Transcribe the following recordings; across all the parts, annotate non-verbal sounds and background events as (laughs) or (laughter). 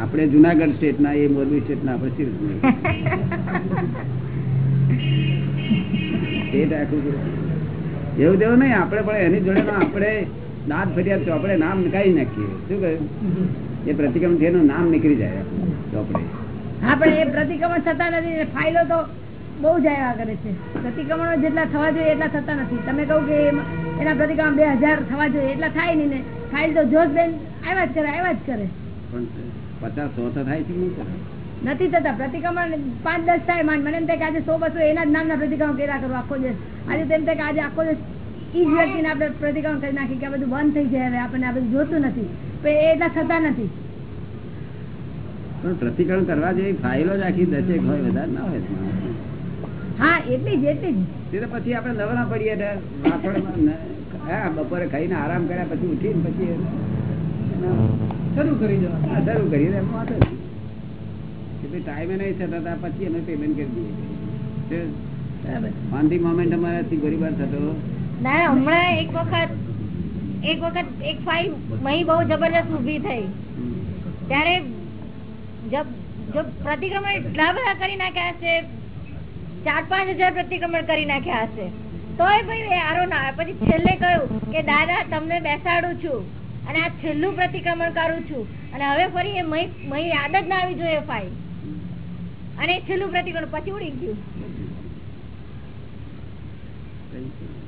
આપણે જુનાગઢ સ્ટેટ ના એ મોરબી સ્ટેટ ના આપણે સ્ટેટ આખું એવું તેવું નહીં આપડે પણ એની જોડે આપણે દાંત ફરિયાદ ચોપડે નામ કાઢી નાખીએ. શું કહ્યું? એ પ્રતિક્રમણથી એનું નામ નીકળી જાય આપણું ચોપડે હા પણ એ પ્રતિક્રમણ થતા નથી ફાઇલો તો બહુ જ આવ્યા કરે છે. પ્રતિક્રમણો જેટલા થવા જોઈએ એટલા થતા નથી. તમે કહું કે એના પ્રતિક્રમણ બે હજાર થવા જોઈએ. એટલા થાય નહીં ને. ફાઇલ તો જોશબેન આવ્યા જ કરે આવ્યા જ કરે. પચાસ સો તો થાય છે નથી થતા. પ્રતિક્રમણ પાંચ દસ થાય. માંડ મને એમ થાય કે આજે સો બસો એના જ નામના પ્રતિક્રમણ કર્યા કરો આખો દિવસ. આજે તેમ થાય કે આજે આખો દિવસ ઈ જ વ્યક્તિને આપણે પ્રતિક્રમણ કરી નાખી કે આ બધું બંધ થઈ જાય હવે. આપણને આ બધું જોતું નથી. પણ એ એટલા થતા નથી. પણ પ્રતિક્રમણ કરવા જેવી ફાઇલો જ આખી દસેક હોય વધારે ના હોય હા એટલી જ એટલી જ. પછી આપણે નવરા પડીએ ન- હા બપોરે ખાઈને આરામ કર્યા પછી ઉઠીને પછી શરૂ કરી દેવા હા, શરૂ કરીએ એમ વાંધો નહીં. ટાઈમે નહીં થતા પછી અમે પેમેન્ટ કરી દઈએ. બરાબર. ઓન ધી મોમેન્ટ અમારાથી ગોળીબાર થતો. ના હમણાં એક વખત એક વખત એક ફાઇલ મહી બહુ જબરદસ્ત ઊભી થઈ. ત્યારે જબ જબ પ્રતિક્રમણ એટલા બધા કરી નાખ્યા હશે ચાર પાંચ હજાર પ્રતિક્રમણ કરી નાખ્યા હશે તોય ભાઈ આરો ના આવે. પછી છેલ્લે કહ્યું કે, દાદા, તમને બેસાડું છું અને આ છેલ્લું પ્રતિક્રમણ કરું છું અને હવે ફરી એ મહી યાદ જ ના આવી જોઈએ ફાઇલ અને છેલ્લું પ્રતિક્રમણ પછી ઉડી ગયું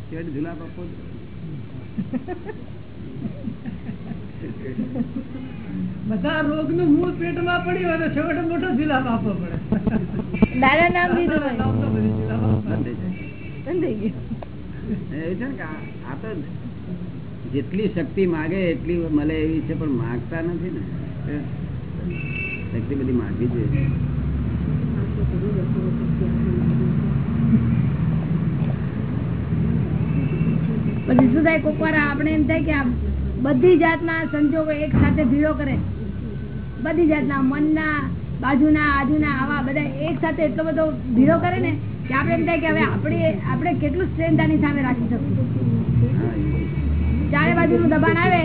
છેવટે જુલાબ આપવો જ. બધા રોગનું મૂળ પેટમાં પડ્યું અને છેવટે મોટો જિલ્લા આપવો પડે. દાદા નામ દીધું નામ તો બધી આ તો જેટલી શક્તિ માગે એટલી મળે એવી છે પણ માગતા નથી ને. શક્તિ બધી માગવી જોઈએ. પછી શું થાય કોક વાર આપણે એમ થાય કે બધી જાતના સંજોગો એક સાથે ભીડો કરે. બધી જાતના મનના બાજુના આજુના આવા બધા એક સાથે એટલો બધો ભીડો કરે ને કે આપણે એમ થાય કે હવે આપણે આપણે કેટલું સ્ટ્રેન્થ આની સામે રાખી શકીએ. ચારે બાજુનું દબાણ આવે.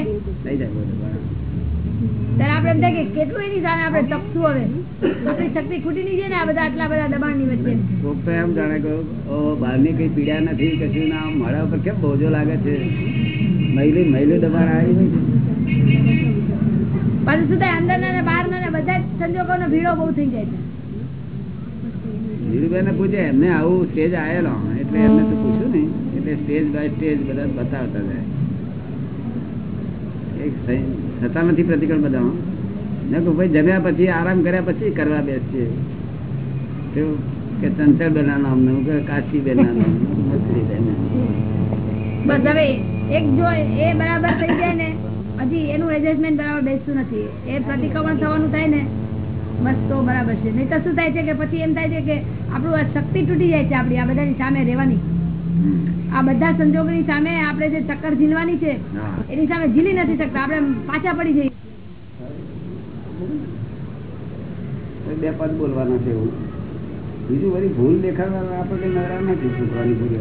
ત્યારે આપણે એમ થાય કે કેટલું એની સામે આપણે ટપશું હવે? આપણી શક્તિ ખૂટી નહીં જાય ને આ બધા આટલા બધા દબાણની વચ્ચે. કોક તો એમ જાણે કે બહારની કઈ પીડા નથી કશું ના મારા ઉપર કેમ બોજો લાગે છે? મહિલી મહિલું દબાણ આવી હોય પાછું શું થાય? ને બહારના ને નો ભીડો બહુ થઈ જાય છે. ધીરુભાઈ ને પૂછે એમને આવું સ્ટેજ આવેલો એટલે એમને તો પૂછ્યું ને એટલે સ્ટેજ બાય સ્ટેજ બધા બતાવતા જાય. એક થતા નથી પ્રતિક્રમણ બધા ભાઈ જમ્યા પછી આરામ કર્યા પછી કરવા બેસીએ. કે ચંચળ બેના નામનું કે કાશી બેના નામનું મછલી બેના. બસ હવે એક જો એ બરાબર થઈ જાય ને હજી એનું એડજસ્ટમેન્ટ બરાબર બેસતું નથી. એ પ્રતિક્રમણ થવાનું થાય ને બસ તો બરાબર છે. નહીં તો શું થાય છે કે પછી એમ થાય છે કે આપણું આ શક્તિ તૂટી જાય છે આપણી આ બધાની સામે રહેવાની. આ બધા સંજોગોની સામે આપણે જે ચક્કર ઝીલવાની છે એની સામે ઝીલી નથી શકતા. આપણે પાછા પડી જઈએ. બે પદ બોલવાના છે એવું. બીજું બધી ભૂલ દેખાડવા આપણે નવરા નથી છોકરાની ભૂલ.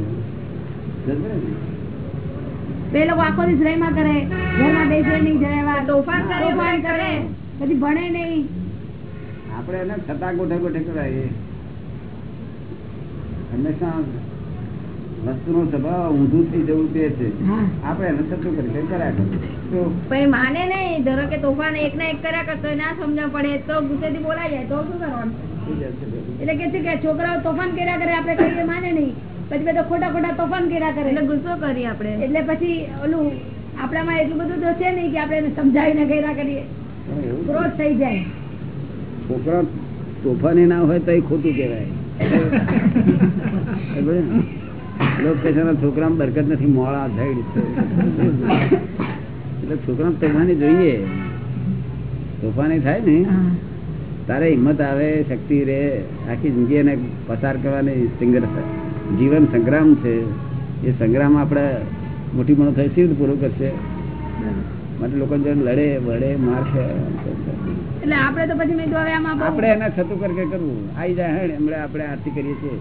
બે લોકો આખો દિવસ રહીમાં કરે ઘરમાં બેસે નહીં જરા કરે, તોફાન કરે. પછી ભણે નહીં. આપણે એને છતાં ગોઠે ગોઠે કરાવીએ હંમેશા વસ્તુનો સ્વભાવ ઊંધું થઈ જવું તે છે. આપણે એને છતું કરી કરી કર્યા કરીએ. પણ માને નહીં ધારો કે તોફાન એક ના એક કર્યા કરતો ના સમજણ પડે તો ગુસ્સેથી બોલાય જાય તો શું કરવાનું. એટલે કે છે કે છોકરાઓ તોફાન કર્યા કરે આપણે કહીએ માને નહીં. પછી બધા ખોટા ખોટા તોફાન કર્યા કરે. એટલે ગુસ્સો કરીએ આપણે. એટલે પછી ઓલું આપણામાં એટલું બધું તો છે નહીં કે આપણે એને સમજાવીને કર્યા કરીએ. ક્રોધ થઈ જાય. છોકરા તોફાની ના હોય તો ખોટું કહેવાય. (laughs) ખબર ને? લોકો કહે છે, "ના, છોકરામાં બરકત નથી મોડા થઈ એટલે છોકરા તોફાની જોઈએ. તોફાની થાય ને તારે હિંમત આવે શક્તિ રે આખી જિંદગી એને પસાર કરવાની સંઘર્ષ જીવન સંગ્રામ છે. એ સંગ્રામ આપણે મોટી મોટો થઈ શું પૂરું કરશે. માટે લોકો જો લડે વડે મારશે. એટલે આપણે તો પછી મેં હવે આમાં આપણે એને છતું કરકે કરવું આવી જાય હેડ આપણે આરતી કરીએ છીએ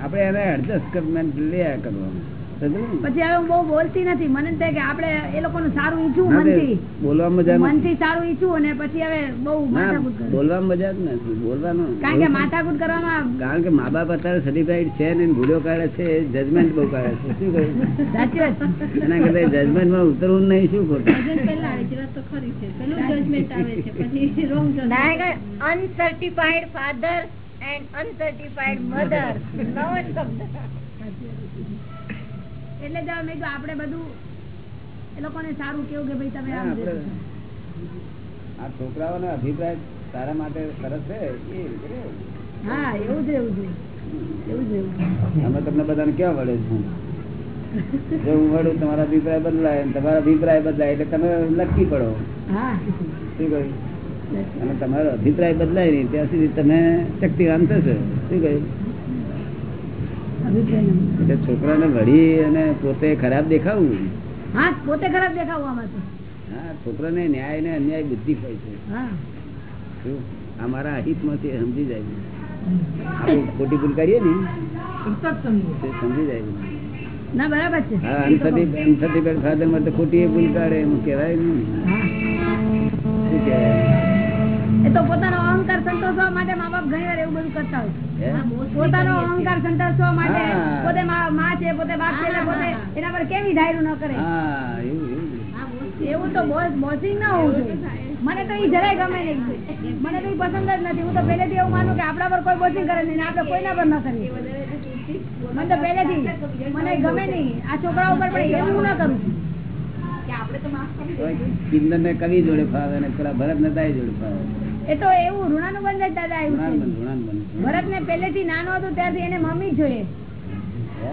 આપણે એને એડજસ્ટમેન્ટ લે કરવાનું સમજ્યું ને? પછી હવે હું બહુ બોલતી નથી. મને એમ થાય કે આપડે એ લોકોનું સારું ઈચ્છું મનથી. બોલવા મજા નથી. મનથી સારું ઈચ્છું અને પછી હવે બહુ બોલવા માથાકૂટ કરું બોલવામાં મજા જ નથી. બોલવાનું કારણ કે માથાકૂટ કરવામાં કારણ કે મા બાપ અત્યારે સર્ટિફાઈડ છે ને ભૂલો કાઢે છે જજમેન્ટ બહુ કાઢે છે. શું કહ્યું? સાચી વાત. એના કરતા જજમેન્ટમાં ઉતરવું નહીં શું ખોટું? પહેલા આવે છે વાત તો ખરી છે. પેલું જજમેન્ટ આવે છે પછી wrong uncertified father and uncertified mother નવો શબ્દ એટલે જ મેં આપણે બધું એ લોકોને સારું કેવું કે ભાઈ તમે આમ આ છોકરાઓનો અભિપ્રાય તારા માટે સરસ છે. હા એવું છે એવું છે અમે તમને બધાને ક્યાં વળે છું? જો હું વળું તમારા અભિપ્રાય બદલાય તમારા અભિપ્રાય બદલાય એટલે તમે લટકી પડો. શું કહ્યું? અને તમારો અભિપ્રાય બદલાય નહીં ત્યાં સુધી તમે શક્તિવાન થશો. શું કહ્યું. એટલે છોકરાને વળી અને પોતે ખરાબ દેખાવું. હા પોતે ખરાબ દેખાવું હા છોકરાને ન્યાય ને અન્યાય બુદ્ધિ હોય છે. હા. શું? આ મારા અહિતમાંથી સમજી જાય આપણે ખોટી ભૂલ કરીએ ને સમજી જાય ના બરાબર છે. હા અનસર્ટિફાઈડ ફાધરમાં તો ખોટી ભૂલ કાઢે એમ કહેવાય નહીં શું કહેવાય? એ તો પોતાનો અહંકાર સંતોષવા માટે મા બાપ ઘણી વાર એવું બધું કરતા હોય. પોતાનો અહંકાર સંતોષવા માટે પોતે મા છે પોતે બાપ છે પોતે એના પર કેવી ધાર્યું ન કરે. એવું એવું. એવું તો બોસ બોસિંગ ના હોવું જોઈએ. મને તો એ જરાય ગમે નહીં. મને તો એ પસંદ જ નથી. હું તો પહેલેથી એવું માનું કે આપણા પર કોઈ બોસિંગ કરે નહીં આપણે કોઈના પર ન કરીએ. મને તો પહેલેથી મને ગમે નહીં. આ છોકરા ઉપર પણ એવું ન કરું કિંદર ને કવિ જોડે ફાવે અને પેલા ભરત ને તાઈ જોડે ફાવે. એ તો એવું ઋણાનુબંધ જ દાદા આવ્યું. ભરત ને પેલેથી નાનો હતો ત્યારથી એને મમ્મી જોઈએ.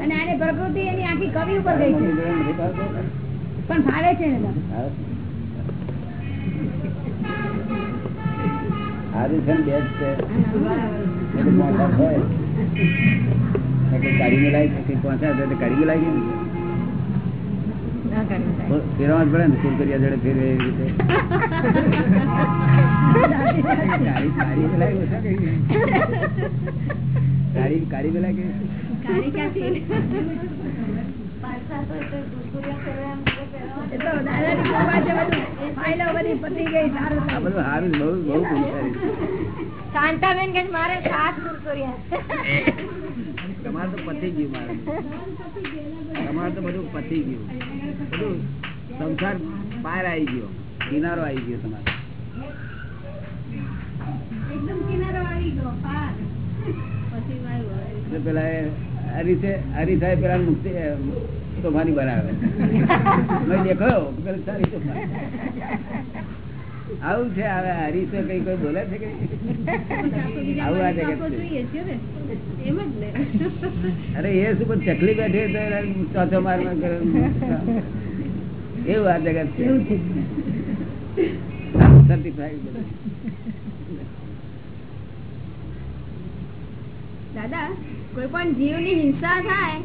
અને આને પ્રકૃતિ એની આખી કવિ ઉપર ગઈ છે? પણ ફાવે છે ને કાઢી તો કાઢી મેલાય ફેરવવા જ પડે ને સુરકરિયા જોડે ફેરવે એવી રીતે. મેલાય કે. શાંતાબેન કે મારે સાત કુરકુરિયા તમારે તો પતી ગયું મારે. તમારે તો બધું પતી ગયું. બધું સંસાર પાર આવી ગયો. કિનારો આવી ગયો તમારે. પેલા હરીસે હરીસાએ પેલા મુક્તિ અ, તોફાની બનાવે મેં દેખાયો પેલા સારી. આવું છે હવે હરીશો કઈ કોઈ બોલે છે કે આવું આ જગત અરે એ શું પણ ચકલી બેઠી તો ચોથો માર એવું આ જગત છે. દાદા કોઈ પણ જીવની હિંસા થાય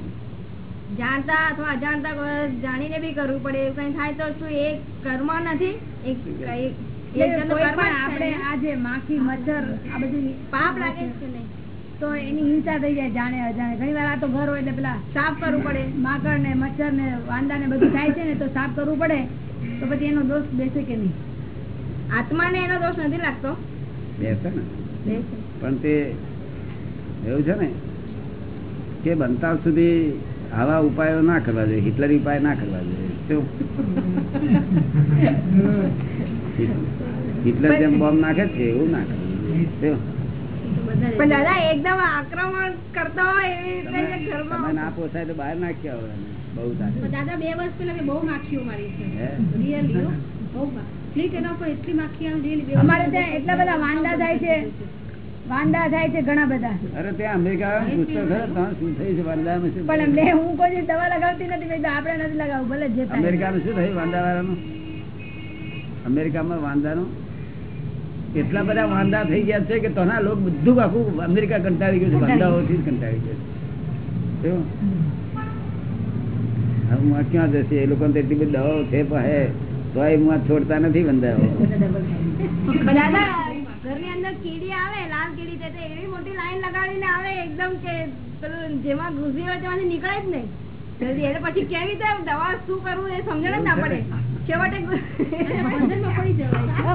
જાણતા અથવા અજાણતા જાણીને બી કરવું પડે એવું કઈ થાય તો શું એ કર્મ નથી? આપણે ને? માખી મચ્છર આ બધી પાપ લાગે છે. તો એની હિંસા થઈ જાય જાણે અજાણે. ઘણી વાર આ તો ઘર હોય એટલે પેલા સાફ કરવું પડે. માકડ ને મચ્છર ને વાંદા ને બધું થાય છે ને તો સાફ કરવું પડે. તો પછી એનો દોષ બેસે કે નહીં? આત્માને એનો દોષ નથી લાગતો. બેસે ને. પણ તે એવું છે ને કે બનતા સુધી આવા ઉપાયો ના કરવા જોઈએ. હિટલરી ઉપાય ના કરવા જોઈએ? (laughs) હિટલર જેમ બોમ્બ નાખે છે એવું ના કરવું જોઈએ. શું? પણ દાદા એકદમ આક્રમણ કરતા હોય એવી રીતે તમે જે તમે ઘરમાં ના પોસાય તો બહાર નાખ્યા હોય બહુ દાદા બે વર્ષ પેલા બહુ માખીઓ મારી છે. રિયલી બહુ ફ્લીટ એના પર એટલી માખી આવે અમારે ત્યાં એટલા બધા વાંડા થાય છે. વાંદા થાય છે ઘણા બધા. અરે ત્યાં અમેરિકા પૂછતો ખરો શું થયું છે વાંદામાં શું પણ મેં હું કોઈ દવા લગાવતી નથી મેં આપણે નથી લગાવું ભલે જે થાય. અમેરિકાનું શું થયું વાંદા વાળાનું અમેરિકામાં વાંદાનું એટલા બધા વાંદા થઈ ગયા છે કે તોના લોક બધું આખું અમેરિકા કંટાળી ગયું છે વાંદાઓથી જ કંટાળી ગયું છે. હું ક્યાં જશે? એ લોકો એટલી બધી દવાઓ છે પણ હે તોય હું છોડતા નથી બંધાઓ ઘરની અંદર કીડી આવે લાલ કીડી તે એવી મોટી લાઈન લગાડીને આવે એકદમ કે જેમાં ઘૂસી હોય તેમાંથી નીકળે જ નહીં. જલ્દી એટલે પછી કેવી રીતે દવા શું કરવું એ સમજણ જ ના? પડે.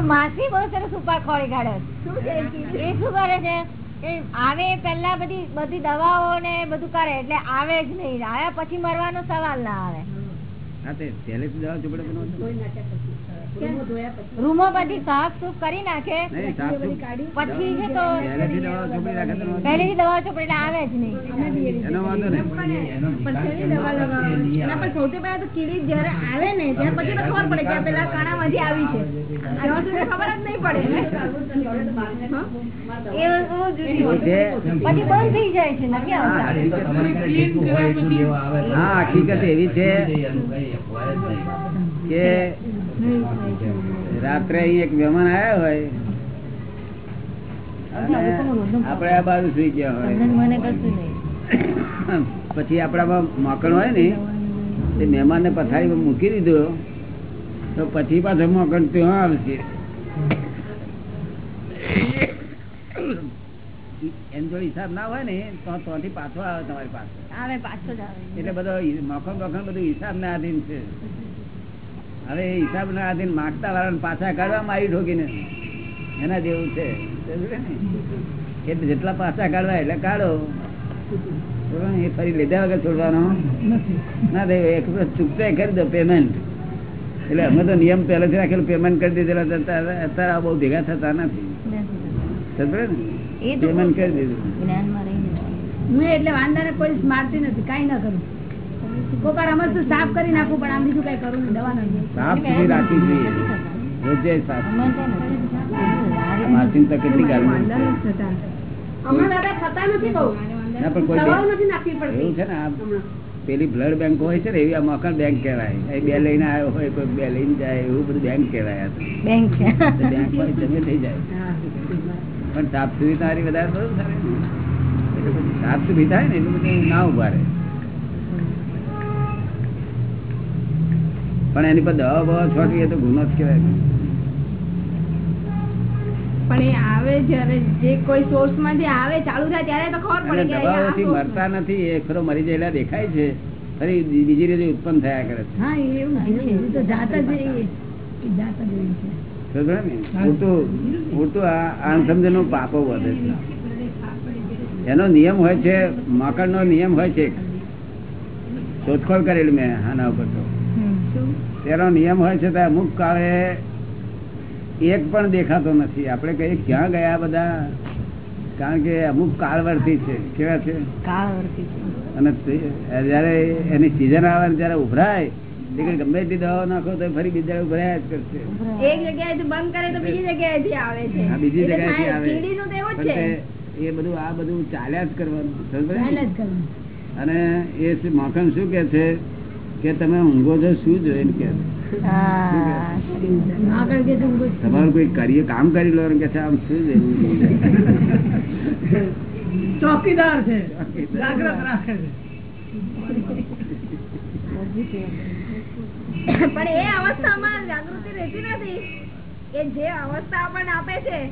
માસી બહુ સરસ ઉપા ખોળી કાઢે. શું એ? શું કરે છે? એ આવે પેલા બધી બધી દવાઓ ને બધું કરે એટલે આવે જ નહીં. આવ્યા પછી મરવાનો સવાલ ના આવે. હા તે પહેલેથી દવા ચોપડે બનાવો રૂમો બધી સાફ સુફ કરી નાખે. નહીં પછી છે તો પહેલેથી દવા ચોપડી આવે જ નહીં. નહીં. એનો વાંધો નહીં. પણ શેની દવા લગાવવાની? એના પર સૌથી પહેલા તો કીડી જયારે આવે ને ત્યાં પછી ખબર પડે કે પેલા કાણા માંથી આવી છે. ખબર જ નહીં પડે પછી બંધ થઈ જાય છે હા હકીકત એવી છે કે રાત્રે અહીં એક મહેમાન આવ્યા હોય. આપડે આપણે આ બાજુ સુઈ ગયા હોય. પછી આપણામાં મોકણ હોય ને તે મહેમાનને પથારી મૂકી દીધો તો પછી પાછો મોકણ ત્યાં આવશે. એમ જો હિસાબ ના હોય ને તો ત્યાંથી પાછો આવે તમારી પાસે. આવે પાછો જ આવે. એટલે બધો મોકણ મખણ બધું હિસાબ ના આધીન છે. હવે એ હિસાબ ના આધીન માગતા વાળાને પાછા કાઢવામાં આવી ઠોકીને એના જેવું છે. એટલે જેટલા પાછા કાઢવા એટલે કાઢો. એ ફરી લીધા વગર છોડવાનો? ના તે એક વખત ચૂકતાઈ કરી દો પેમેન્ટ એટલે અમે તો નિયમ પહેલેથી રાખેલું પેમેન્ટ કરી દીધેલા અત્યારે અત્યારે આ બહુ ભેગા થતા નથી. સમજે ને? પેમેન્ટ કરી દીધું. હું એટલે વાંદાને કોઈ મારતી નથી કઈ ના કરું. સાફ કરી નાખું પણ આમ બીજું કઈ કરું દવા સાફ સુથરી રાખવી જોઈએ. રોજે સાફ. સમજે તો કેટલી ગાળ વાંદા નથી થતા. હમણાં દાદા થતા નથી બહુ. ના પણ કોઈ દવાઓ બેંક- નથી નાખવી પડતી. એવું છે ને આ પેલી બ્લડ બેંક હોય છે ને એવી આ મકાન બેંક કહેવાય. એ બે લઈને આવ્યો હોય કોઈ બે લઈને જાય એવું બધું બેંક કહેવાય બેંક બેંક હોય જમે થઈ જાય. પણ સાફ સુવિધા વધારે સાફ સુવિધા થાય ને એટલું બધું ના ઊભા રહે. પણ એની પર દવા બવા છોટવી તો ગુનો જ કહેવાય. પણ એ આવે જ્યારે જે કોઈ સોર્સમાં જે આવે ચાલુ થાય ત્યારે તો ખબર પડે કે દવાઓથી મરતા નથી એ ખરો મરી ગયેલા દેખાય છે. ફરી બીજી રીતે ઉત્પન્ન થયા કરે છે. હા એવું તો જાત જ એ- એ જાત જ એવી છે. સમજો ને? ઉલટું ઉલટું આ અણસમજણનો પાપો વધે છે. એનો નિયમ હોય છે મકર નો નિયમ હોય છે શોધખોળ કરેલી મેં આના ઉપર તો. તેનો નિયમ હોય છે અમુક કાળે એક પણ દેખાતો નથી. આપણે કહીએ ક્યાં ગયા બધા? કારણ કે અમુક કાળવર્તી છે. કેવા છે? કાળવર્તી છે. અને જયારે એની સિઝન આવે જયારે ઉભરાય. ગમે તે દવા નાખો તો ફરી બીજા ઉભરાયા જ કરશે. એક જગ્યાએથી બંધ કરે તો બીજી જગ્યાએથી આવે છે. બીજી જગ્યાએથી આવે. કીડીનું તો એવું જ પણ છે. એ બધું આ બધું ચાલ્યા જ કરવાનું. અને એ માખણ શું કે છે? કે તમે ઊંઘો છો શું જોઈને કે. કે. તમારું કોઈ કરીએ કામ કરી લો કે છે આમ શું જોયું ચોકીદાર છે જાગ્રત રાખે છે. પણ એ અવસ્થામાં જાગૃતિ રહેતી નથી. એ જે અવસ્થા આપણને આપે છે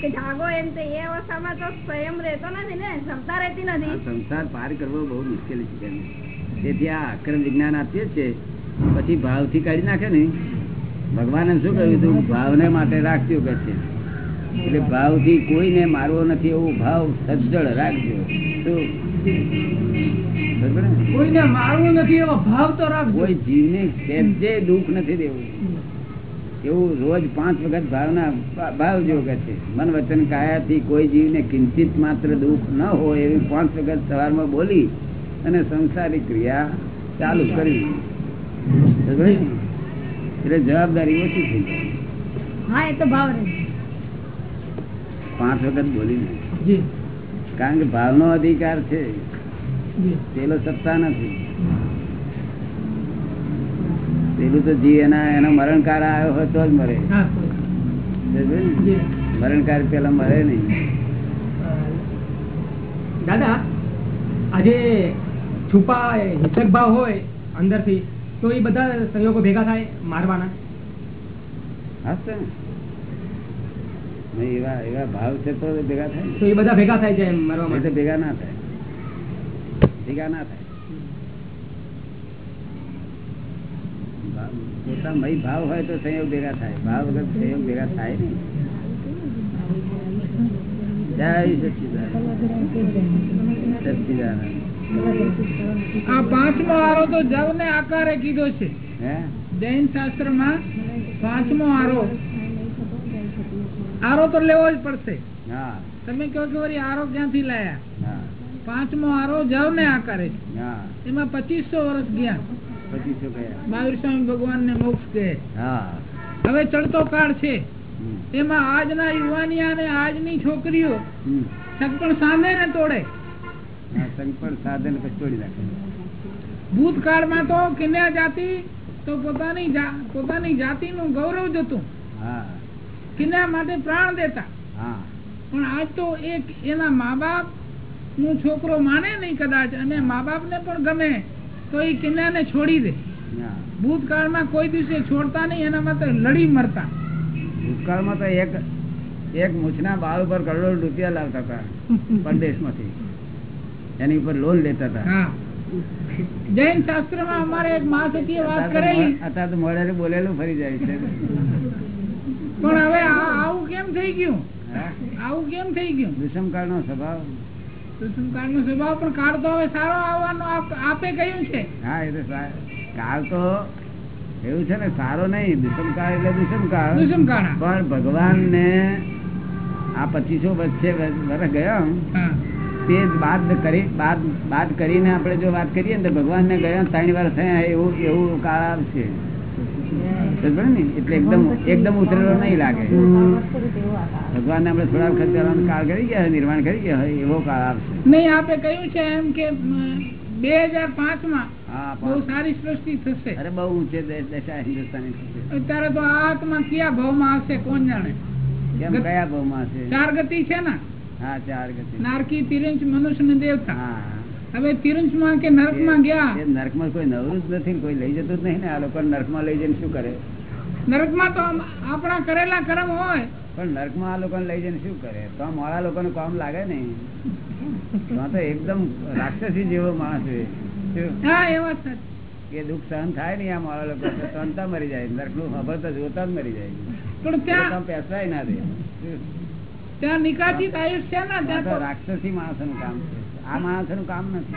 કે જાગો એમ તે એ અવસ્થામાં તો સ્વયં રહેતો નથી ને ક્ષમતા રહેતી નથી. સંસાર પાર કરવો બહુ મુશ્કેલ છે. તેથી આ અક્રમ વિજ્ઞાન આપીએ છીએ. પછી ભાવથી કાઢી નાખે ને ભગવાને શું કહ્યું હતું ભાવને માટે રાખજો કે છે. એટલે ભાવથી કોઈને મારવો નથી એવો ભાવ સજ્જડ રાખજો? કોઈને મારવું નથી એવો ભાવ તો રાખજો. કોઈ જીવને સહેજે દુઃખ નથી દેવું. એવું રોજ પાંચ વખત ભાવના ભાવ જેવો કે છે. મન વચન કાયાથી કોઈ જીવને કિંચિત માત્ર દુઃખ ન હોય એવી પાંચ વખત સવારમાં બોલી અને સંસારી ક્રિયા ચાલુ કરવી. એટલે જવાબદારી ઓછી થઈ જાય. પાંચ વખત બોલી કારણ કે ભાવનો અધિકાર છે. પેલો સત્તા નથી. પેલું તો જી એના એનો મરણકાર આવ્યો હોય તો જ મરે. મરણકાર પેલા મરે નહીં. દાદા આજે છુપા હિંસક ભાવ હોય અંદરથી તો એ બધા સંયોગો ભેગા થાય મારવાના. એવા એવા ભાવ છે તો ભેગા થાય તો એ બધા ભેગા થાય છે મારવા માટે ભેગા ના થાય. ભેગા ના થાય. પોતા મય ભાવ હોય તો સંયોગ ભેગા થાય. ભાવ વગર સંયોગ ભેગા થાય નહીં. જય સચિદાન સચિદાનંદ. આ પાંચમો આરો તો જવ ને આકારે કીધો છે. જૈન શાસ્ત્રમાં પાંચમો આરો. આરો તો લેવો જ પડશે. તમે કહો કે વળી આરો ક્યાંથી લાયા? પાંચમો આરો જવ ને આકારે એમાં પચીસો વર્ષ ગયા. મહાવીર સ્વામી ભગવાન ને મોક્ષ કહે. હા. હવે ચડતો કાળ છે. એમાં આજના યુવાનિયા અને આજની છોકરીઓ. સગપણ સામે ને તોડે. હા, સંકલ્પ સાધન પછી નાખે. ભૂતકાળમાં તો કિન્યા જાતિ તો પોતાની પોતાની જાતિનું ગૌરવ જતું. હા. માટે પ્રાણ દેતા. પણ આજ તો એક એના મા બાપનું છોકરો માને નહીં કદાચ અને મા બાપ ને પણ ગમે તો એ કિન્યાને છોડી દે. ભૂતકાળમાં કોઈ દિવસે છોડતા નહીં એના માટે લડી મરતા. ભૂતકાળમાં તો એક એક મૂછના બાળ ઉપર કરોડો રૂપિયા લાવતા હતા (laughs) પરદેશમાંથી. એની ઉપર લોન લેતા હતા. જૈન શાસ્ત્રમાં અમારે એક મહાસતીએ વાત કરેલી. અત્યારે તો મોઢેથી બોલેલું ફરી જાય છે. પણ હવે આવું કેમ થઈ ગયું? આવું કેમ થઈ ગયું? વિષમકાળનો સ્વભાવ. કાળનો સ્વભાવ પણ કાળ તો હવે સારો આવવાનો આપે કહ્યું છે. હા એ તો કાળ તો એવું છે ને સારો નહીં દુષ્મકાળ એટલે દુષ્મકાળ દુષ્મકાળ. પણ ભગવાન ને આ પચીસો વચ્ચે વર્ષ ગયા. તે બાદ કરી બાદ બાદ કરીને આપણે જો વાત કરીએ ને તો ભગવાન ને ગયા ત્રણ વાર થયા એવું એવું કાળ આવશે. ને? એટલે એકદમ એકદમ ઉતરેલો નહીં લાગે. ભગવાન આપણે થોડા વખત પહેલાનો કાળ કરી ગયા નિર્માણ કરી ગયા હોય એવો કાળ આવશે. નહીં આપણે કહ્યું છે એમ કે બે હજાર પાંચ. માં બહુ સારી સૃષ્ટિ થશે. અરે બહુ ઊંચે દશા હિન્દુસ્તાની અત્યારે તો આ આત્મા કયા ભાવમાં હશે કોણ જાણે? કેમ કયા ભાવમાં હશે ચાર ગતિ છે ને? હા ચાર ગતિ નારકી તિરંજ મનુષ્ય ને દેવતા. હવે તિરંજમાં કે નરકમાં ગયા? એ નરકમાં કોઈ નવરું જ નથી કોઈ લઈ જતું જ નહીં ને આ લોકો નરકમાં લઈ જઈને શું કરે? નરકમાં તો આપણા કરેલા કર્મ હોય. પણ નરકમાં આ લોકોને લઈ જઈને શું કરે? તો આ મોડા લોકોને કામ લાગે ને તો એકદમ રાક્ષસી જેવો માણસ છે. હા એ વાત. એ દુઃખ સહન થાય ને આ મારા લોકો સહનતા મરી જાય. નરકનું ખબર તો જોતા જ મરી જાય. પણ ત્યાં પેસાય ના દે. શું? ત્યાં નિકાચિત આયુષ્ય છે ને ત્યાં રાક્ષસી માણસોનું કામ છે. આ માણસોનું કામ નથી.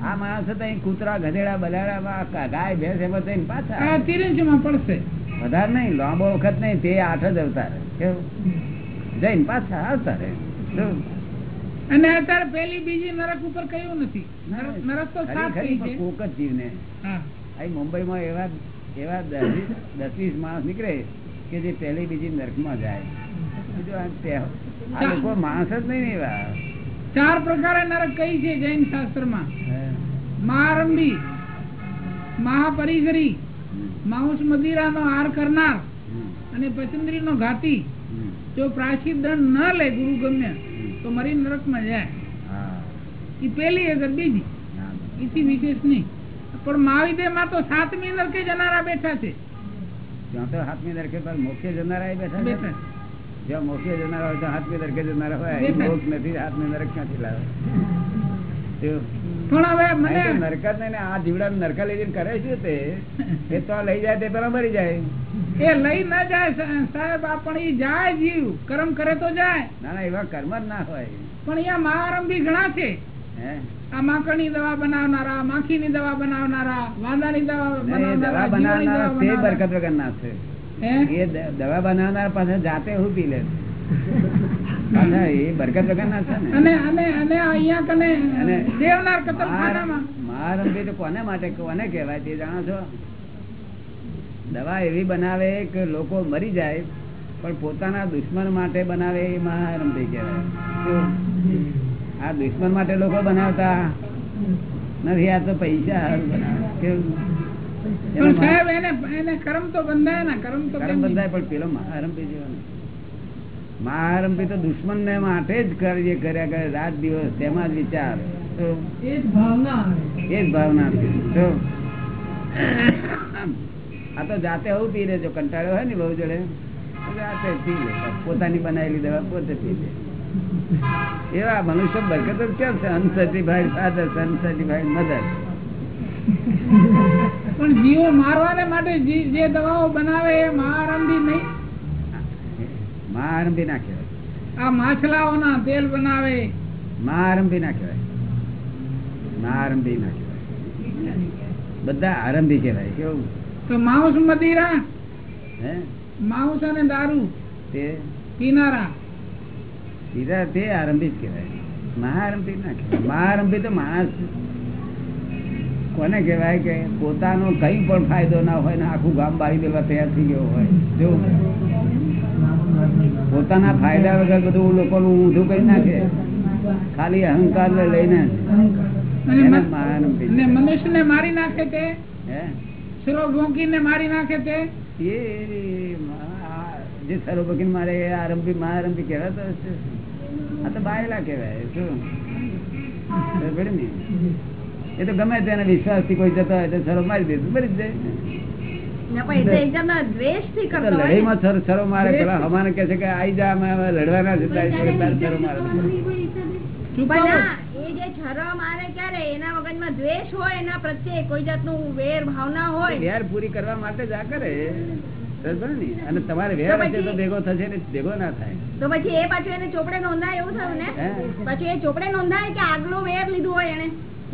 આ માણસ તો કૂતરા ગધેડા બલાડા ગાય ભેંસ એમાં થઈને પાછા તિરંજીમાં પડશે. વધારે નહીં લાંબો વખત નહીં તે આઠ જ અવતાર જઈને પાછા આવતા રહે. અને અત્યારે પેલી બીજી નરક ઉપર કયું નથી? નરક- તો ખરી થઈ છે. કોક જ જીવને. અહીં મુંબઈમાં એવા એવા દસ વીસ- માણસ નીકળે કે જે પહેલી બીજી નરકમાં જાય. આ લોકો માણસ જ નહીં એવા. ચાર પ્રકારે નરક કઈ છે જૈન શાસ્ત્રમાં મહારંભી મહાપરિગરી માઉસ મદિરા નો આર કરનાર અને પચંદ્રી નો ઘાતી જો પ્રાચી દંડ ન લે ગુરુ ગમ્ય તો મરી નરકમાં જાય એ પેલી અગર બીજી. એથી વિશેષ નહીં. પણ મહાવિદે માં તો સાતમી નરકે જનારા બેઠા છે. ત્યાં તો સાતમી નરકે પર મોક્ષે જનારા બેઠા છે. બેઠા જ્યાં મોક્ષે જનારા હોય તો હાથમી દરકે જનારા હોય મોક્ષ નથી હાથમી નરક ક્યાંથી લાવે? એવું. પણ હવે અહીં તો મને નરક જ નહીં આ જીવડા નરકા લઈ જઈને કરે છે તે? એ તો લઈ જાય તે પેલા મરી જાય. એ લઈ ના જાય સાહેબ પણ એ જાય જીવ કર્મ કરે તો જાય. ના ના એવા કર્મ જ ના હોય. પણ અહીંયા મહારંભી ઘણા છે. આ માકડની દવા બનાવનારા માખીની દવા બનાવનારા વાંદાની દવા દવા બનાવનારા બરકત. વગર ના છે? એ દવા બનાવનાર પાસે જાતે હું પી લે બરકત વગર ના છે ને. કને તો માટે કોને કહેવાય તે જાણો છો? દવા એવી બનાવે કે લોકો મરી જાય પણ પોતાના દુશ્મન માટે બનાવે એ મહારંભી કહેવાય? આ દુશ્મન માટે લોકો બનાવતા. નથી આ તો પૈસા બનાવે. કેવું? કર્મ તો બંધાય કર્મ તો? બંધાય પણ પેલો મહારંભી તો દુશ્મન ને માટે જ કાર્ય કર્યા કરે રાત દિવસ તેમાં જ વિચાર. એ જ ભાવના એ જ ભાવના આ તો જાતે આવું પી લેજો કંટાળ્યો હોય ને બહુ જોડે. જાતે પી લે. પોતાની બનાવેલી દવા પોતે પી લે. એવા મનુષ્ય બરકત કેમ છે? અનસર્ટિફાઈડ ફાધર અનસર્ટિફાઈડ મધર પણ જીવો મારવાને માટે જે દવાઓ બનાવે એ મહારંભી નહીં. મહારંભી ના કહેવાય. આ માછલાઓના તેલ બનાવે. મહારંભી ના કહેવાય. મહારંભી ના કહેવાય. બધા આરંભી કહેવાય કેવું? તો માઉસ મદીરા હે? માઉસ અને દારૂ તે? પીનારા. સીધા તે આરંભી જ કહેવાય. મહારંભી ના કહેવાય. મહારંભી તો માણસ કોને કહેવાય કે પોતાનો કઈ પણ ફાયદો ના હોય ને આખું ગામ બાળી દેવા તૈયાર થઈ ગયો હોય. જો પોતાના ફાયદા વગર બધું લોકોનું ઊંધું કરી નાખે ખાલી અહંકાર ને લઈને અને એને મન- મહાઆરંભી ને મારી નાખે તે? મારી નાખે તે? એ આ જે સરોબકીન મારે આરંભી મહાઆરંભી કહેવાતો આ તો બાયલા કહેવાય શું? ને? એ તો ગમે તેને વિશ્વાસથી કોઈ જતા હોય તો સરો મારી દેતું મરી જ જાય લડાઈમાં સર સરો મારે પેલા હમાને કહે છે કે આઈ જા અમે લડવાના સરો મારે. અને તમારે વેર હશે તો ભેગો થશે ને ભેગો ના થાય. તો પછી એ પાછું એને ચોપડે નોંધાય એવું થયું ને? પછી એ ચોપડે નોંધાય કે આગલું વેર લીધું હોય એને.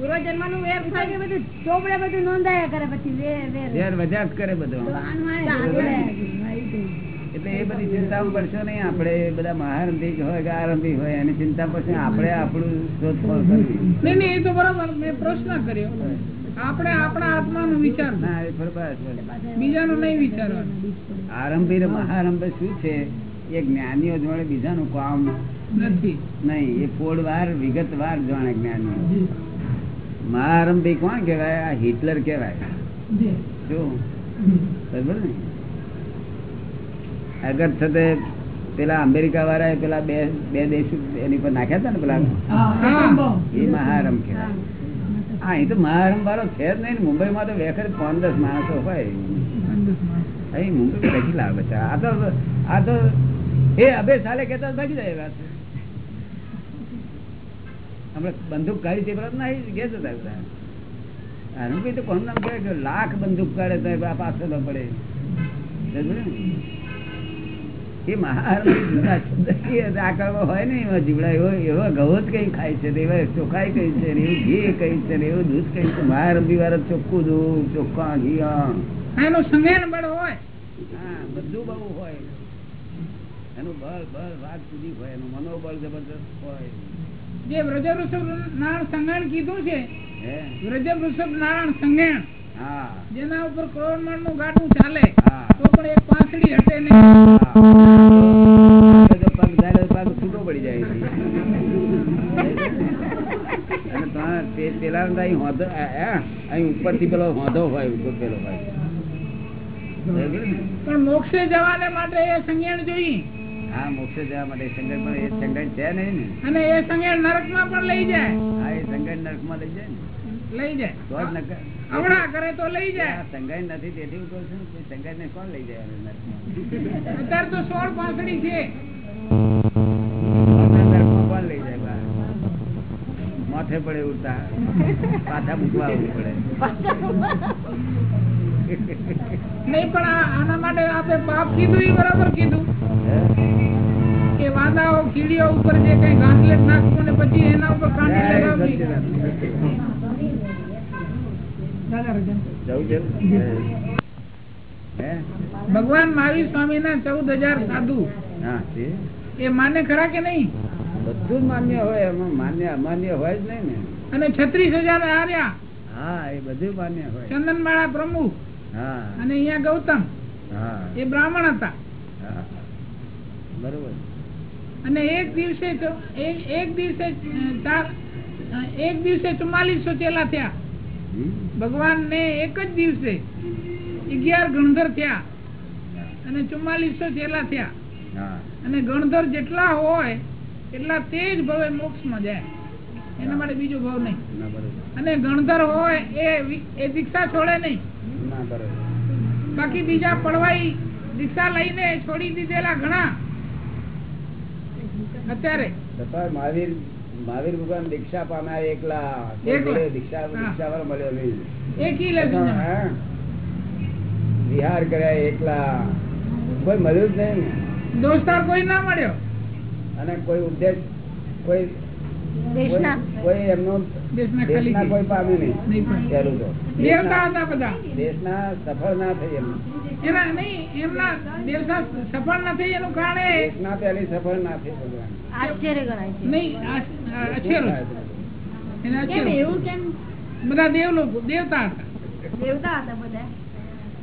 આપણે એ બધા મહારંભી હોય કે આરંભી હોય એની ચિંતા પડશે આપણે આપણું શોધખોળ કરવી. નહીં નહીં એ તો બરાબર. મેં પ્રશ્ન કર્યો. આપણે આપણા આત્માનું વિચાર. ના છે. બીજાનું નહીં વિચારવાનું. આરંભી મહારંભ શું છે? એ જ્ઞાનીઓ જોડે બીજાનું કામ નથી. નહીં એ ફોડવાર વિગતવાર જાણે જ્ઞાનીઓ. મહારંભી કોણ કેવાય આ હિટલર કેવાય બરોબર ને અગર થતે પેલા અમેરિકા વાળા પેલા બે બે દેશ એની પર નાખ્યા હતા ને પેલા એ મહારમ કેવાય હા. એ તો મહારમ વાળો છે જ નહીં. મુંબઈમાં તો વેખર પાંચ દસ માણસો. હોય અહીં મુંબઈ બેસી લાવે છે? આ તો આ તો એ અભે સાલે કહેતા ભાગી જાય વાત. હમણાં બંદૂક કાઢી છે પરત ના ગયા હતા બધા આરંભી તો કોણ નામ કહેવાય કે લાખ બંદૂક કાઢે તો આ પાછો ન પડે. એ મહાઆરંભી જૂના શબ્દ એ આકળમાં હોય ને એમાં જીવડા એવો એવો ઘઉં જ કઈ ખાય છે એવા ચોખાઈ કઈ છે ને એવું ઘી કઈ છે ને એવું દૂધ કઈ છે. મહાઆરંભી વાર ચોખ્ખું દૂધ ચોખ્ખા ઘી એનું સંજ્ઞાન બળ હોય. હા, બધું બહુ હોય. એનું બળ બળ વાત સુધી હોય એનું મનોબળ જબરદસ્ત હોય. જે વ્રજ વૃષભ નારાયણ સંગણ કીધું છે વ્રજ વૃષભ નારાયણ સંગણ જેના ઉપર કરોડમાળનું ગાટું ચાલે તો પણ એક પાસડી હટે નહીં. પેલા અહીં ઉપરથી પેલો હોધો પેલો હોય. પણ મોક્ષે જવાને માટે એ સંજ્ઞાન જોઈએ હા મોક્ષ જવા માટે સંગઠન પણ એ સંગઠન છે નહીં ને. અને એ સંગઠ નરકમાં પણ લઈ જાય. હા એ સંગઠન નરકમાં લઈ જાય ને. લઈ જાય. કરે તો લઈ જાય. સંગઠન નથી તેથી હું કહું છું કે ને કોણ લઈ જાય નરકમાં? અત્યારે તો સોળ પાંસડી છે. નરકમાં કોણ લઈ જાય માથે પડે ઉડતા. પાછા મૂકવા આવવું પડે. નહીં પણ આના માટે આપણે પાપ કીધું એ બરાબર કીધું. કે વાંદાઓ કીડીઓ ઉપર જે કઈ ગાંઠલેટ નાખવું ને પછી એના ઉપર કાંડી લગાવવી? ભગવાન મહાવીર સ્વામી ના ચૌદ હજાર સાધુ. એ માને ખરા કે નહીં? બધું માન્ય હોય એમાં માન્ય અમાન્ય હોય જ નહીં ને. અને છત્રીસ હજાર આર્યા. હા એ બધું માન્ય હોય. ચંદનમાળા પ્રમુખ. હા. અને અહીંયા ગૌતમ. હા. એ બ્રાહ્મણ હતા. બરોબર. અને એક દિવસે એક દિવસે એક દિવસે ચુમ્માલીસો ચેલા થયા. ભગવાન ને એક જ દિવસે અગિયાર ગણધર થયા. અને ચુમ્માલીસો ચેલા થયા. અને ગણધર જેટલા હોય એટલા તે જ ભવે મોક્ષમાં જાય. એના માટે બીજો ભાવ નહીં. અને ગણધર હોય એ એ દીક્ષા છોડે નહીં. બાકી બીજા પડવાઈ દીક્ષા લઈને છોડી દીધેલા ઘણા. અત્યારે. મહાવીર મહાવીર ભગવાન દીક્ષા પામ્યા એકલા. દીક્ષા દીક્ષા વાળો મળ્યો નહીં. એક ઈ વિહાર કર્યા એકલા. કોઈ મળ્યું જ નહીં દોસ્તાર કોઈ ના મળ્યો. અને કોઈ ઉદ્દેશ કોઈ કોઈ- કોઈ એમનો દેશના કોઈ પામ્યું નહીં. દેશના સફળ ના થઈ એમ એના નહીં એમના દેવતા સફળ નથી એનું કારણ એ પહેલી સફળ ના થઈ ભગવાન. આશ્ચર્ય ગણાય છે. નહીં. એવું કેમ? બધા દેવ લોકો દેવતા હતા. દેવતા હતા બધા?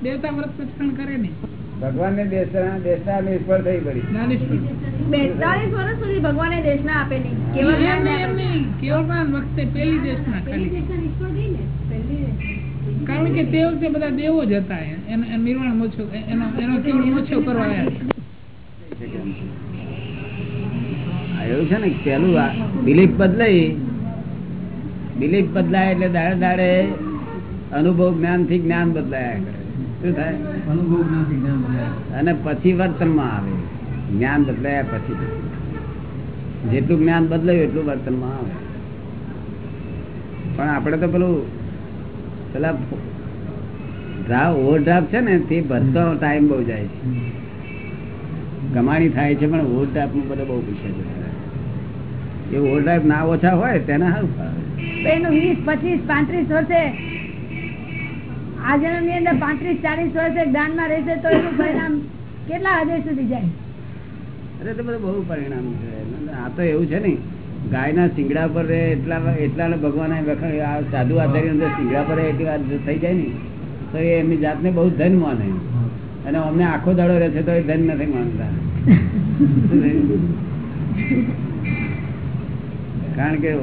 દેવતા વ્રત પચકણ કરે નહીં. ભગવાન ને દેશના દેશના નિષ્ફળ થઈ પડી. બેતાલીસ વર્ષ સુધી ભગવાને દેશના કેવળ જ્ઞાન નહીં, એમ વખતે પેલી દેશના ખાલી. કારણ કે તે વખતે બધા દેવો જ હતા એનો નિર્વાણ મોછો એનો એનો કેવળ મોછો કરવા આવ્યા. એવું છે ને પેલું બિલીફ બદલાઈ. બિલીફ બદલાય એટલે દાડે દાડે અનુભવ જ્ઞાનથી જ્ઞાન બદલાયા કરે. શું થાય? અને પછી વર્તનમાં આવે. જ્ઞાન બદલાયા પછી. જેટલું જ્ઞાન બદલાયું એટલું વર્તનમાં આવે. પણ આપણે તો પેલું પેલા ડ્રાફ ઓવરડ્રાફ્ટ છે ને તે ભરતો ટાઈમ બહુ જાય છે. કમાણી થાય છે પણ ઓવરડ્રાફ્ટનું બધું બહુ પૈસા જાય એ ઓવરડ્રાફ્ટ ના ઓછા હોય તેના સારું. એનું વીસ પચીસ પાંત્રીસ વર્ષે આ જન્મની અંદર પાંત્રીસ ચાલીસ વર્ષે જ્ઞાનમાં રહેશે તો એનું પરિણામ કેટલા હદે સુધી જાય? અરે તો બધું બહુ પરિણામ છે. આ તો એવું છે ને ગાયના શિંગડા પર રહે એટલા એટલા ભગવાન સાધુ આધારી અંદર સિંગડા પર રહે એટલી વાત થઈ જાય ને, તો એ એમની જાતને બહુ ધન માને. અને અમને આખો દાડો રહે છે તો એ ધન નથી માનતા. કારણ કે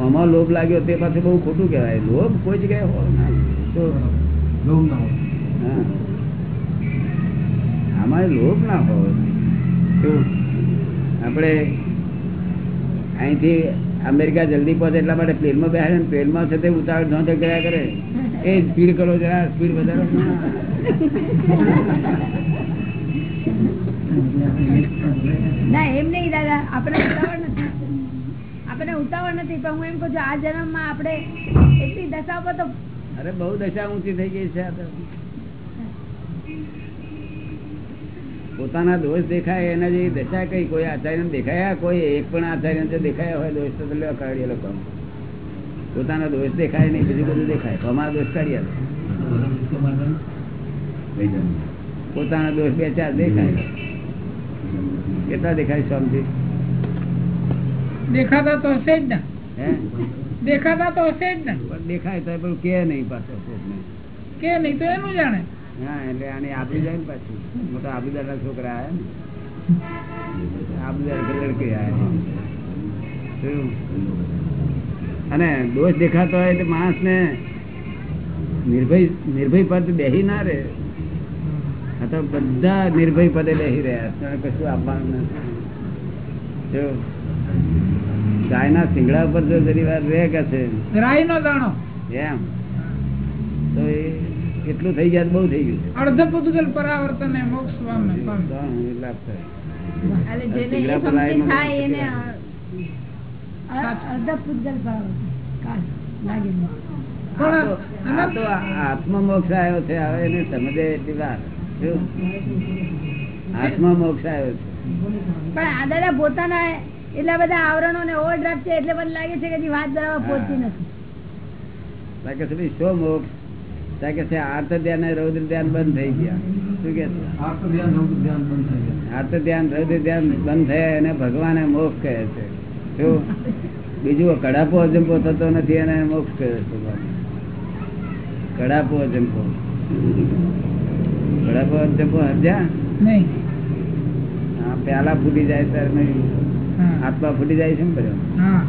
આમાં લોભ લાગ્યો તે પાછું બહુ ખોટું કહેવાય. લોભ કોઈ જગ્યાએ હોય ના. તો હા. આમાં લોભ ના હોય. આપણે અહીંથી અમેરિકા જલ્દી પહોંચે એટલા માટે પ્લેનમાં બેસે ને પ્લેનમાં છે તે ઉતાવળ નોંધ કર્યા કરે. એ સ્પીડ કરો જરા સ્પીડ વધારો. ના એમ નહીં દાદા આપણે ઉતાવળ નથી. આપણે ઉતાવળ નથી પણ હું એમ કહું છું આ જન્મમાં આપણે એટલી દશા પર તો અરે બહુ દશા ઊંચી થઈ ગઈ છે આ તો. પોતાના દોષ દેખાય એના જેવી દશા કઈ? કોઈ આચાર્ય દેખાયા કોઈ? એક પણ આચાર્ય દેખાયા હોય દોષ તો લેવા કાઢીએ લોકો. પોતાના દોષ દેખાય નહીં બીજું બધું દેખાય. અમારા દોષ કાઢીએ પોતાના દોષ બે ચાર દેખાય. કેટલા દેખાય સ્વામી દેખાતા તો હશે જ ને. હે? દેખાતા તો હશે જ ને. દેખાય તો કે નહીં પાછો કે નહીં તો એનું જાણે. હા એટલે આને આપી જાય ને પાછી. મોટા આબુદાર ના છોકરા આયા ને. આબુદાર લડકે આયા અને દોષ દેખાતો હોય તો માણસ ને નિર્ભય નિર્ભય પદ બેહી ના રે આ તો બધા નિર્ભય પદે બેહી રહ્યા કશું આપવાનું નથી. જો ગાયના સિંગડા પર જો જરી વાર રે કે છે? રાઈ નો દાણો. એમ. તો એ એટલું થઈ ગયા બહુ થઈ ગયું. અર્ધ પૂતગલ પરાવર્તન એ મોક્ષ આત્મમોક્ષ આવ્યો છે હવે એને સમજે એટલી વાર. આત્મમોક્ષ આવ્યો છે. પણ આ દાદા પોતાના એટલા બધા આવરણો ને ઓવરડ્રાફ્ટ છે એટલે મને લાગે છે કે વાત બરાબર પહોંચી નથી. બાકી શો મોક્ષ? તાકે છે આર્ત ધ્યાન રૌદ્ર ધ્યાન બંધ થઈ ગયા. શું કે છે? આર્ત ધ્યાન રૌદ્ર ધ્યાન બંધ થયા એને ભગવાને મોક્ષ કહે છે. શું? બીજું કડાપો અજંપો થતો નથી એને મોક્ષ કહે છે કડાપો અજંપો. કડાપો અજંપો નહીં. હા પ્યાલા ફૂટી જાય ત્યારે નહીં. હા. આત્મા ફૂટી જાય છે ને બધો હા.